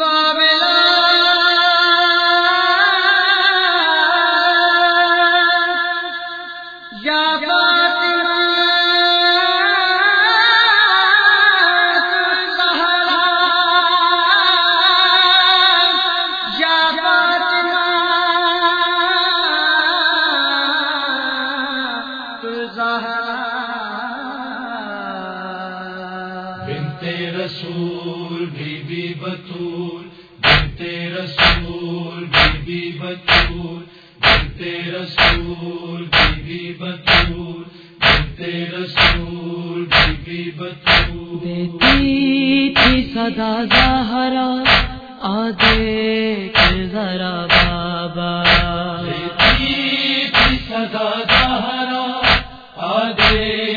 رسول بی بطول بنت رسول بی بی بطول بنت رسول بی بی بطول بنت رسول بی بی بطول. دیتی تھی صدا زہرا آدے کے ذرا بابا. دیتی تھی صدا زہرا آدے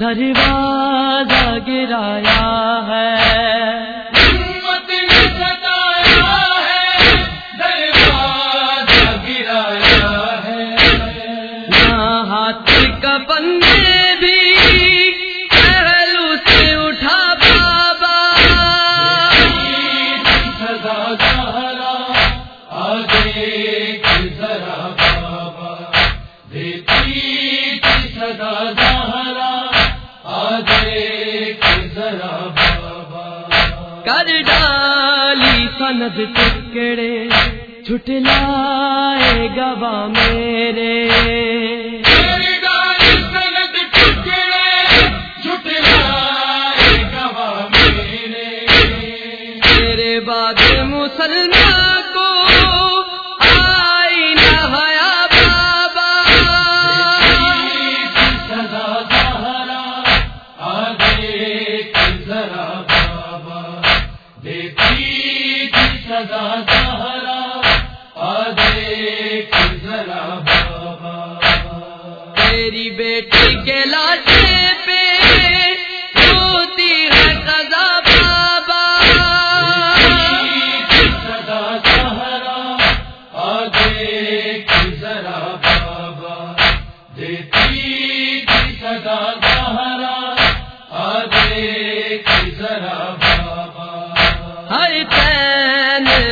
دروازہ گرایا ہے۔ کر ڈالی سند ٹکڑے چھٹلائے گوا میرے سند ٹکڑے جھٹلائے گواہ میرے تیرے بعد مسلمان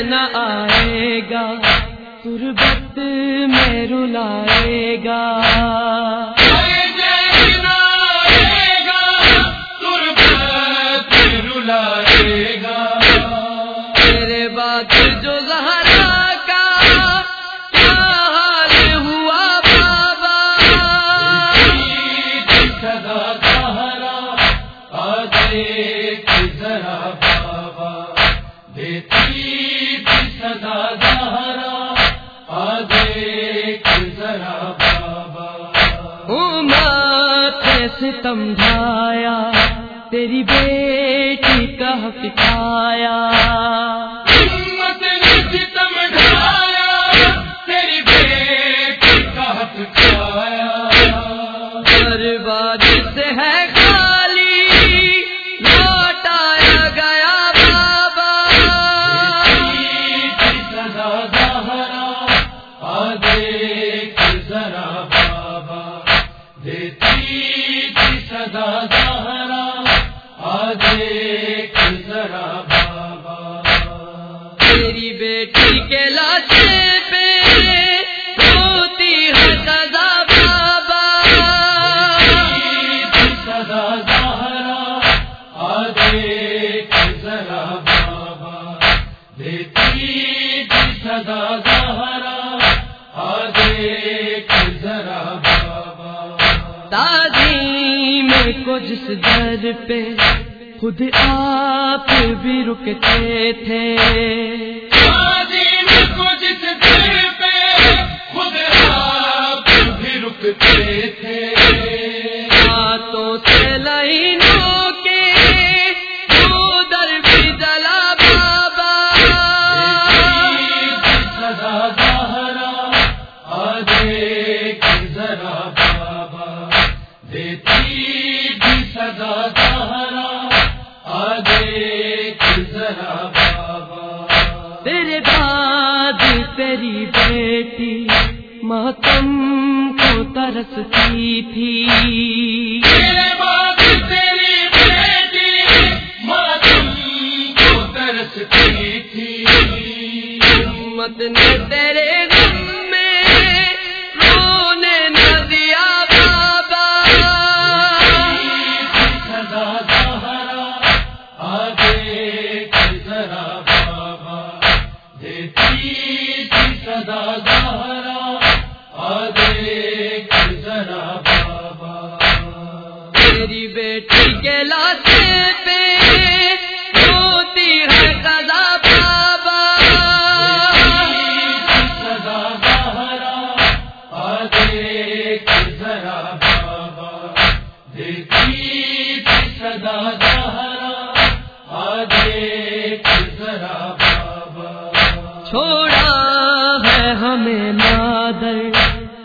نہ آئے گا تربت میں رلائے گا۔ ہوا بابا۔ ماتھے بیٹی کا حق کھایا تیری بیٹی کے لاچے پہ روتی ہے قضا بابا۔ سدا سہارا آگے ذرا بابا دیتی سدا سہارا آگے ذرا بابا تعظیم کو جس در پہ خود آپ بھی رکتے تھے۔ تیرے بعد تیری بیٹی ماتم کو ترستی تھی۔ تیرے بعد تیری بیٹی ماتم کو ترستی تھی۔ مت نے تیرے سدا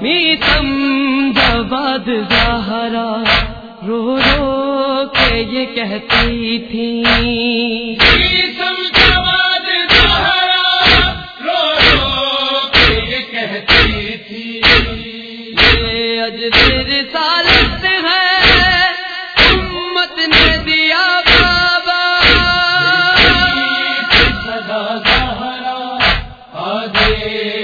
میتم جواد زہرا، رو رو کے یہ کہتی تھی۔ سمجھواد سہارا رو رو کے یہ کہتی تھی۔ یہ اجدر سالت ہے، امت نے دیا بابا۔ سدا دے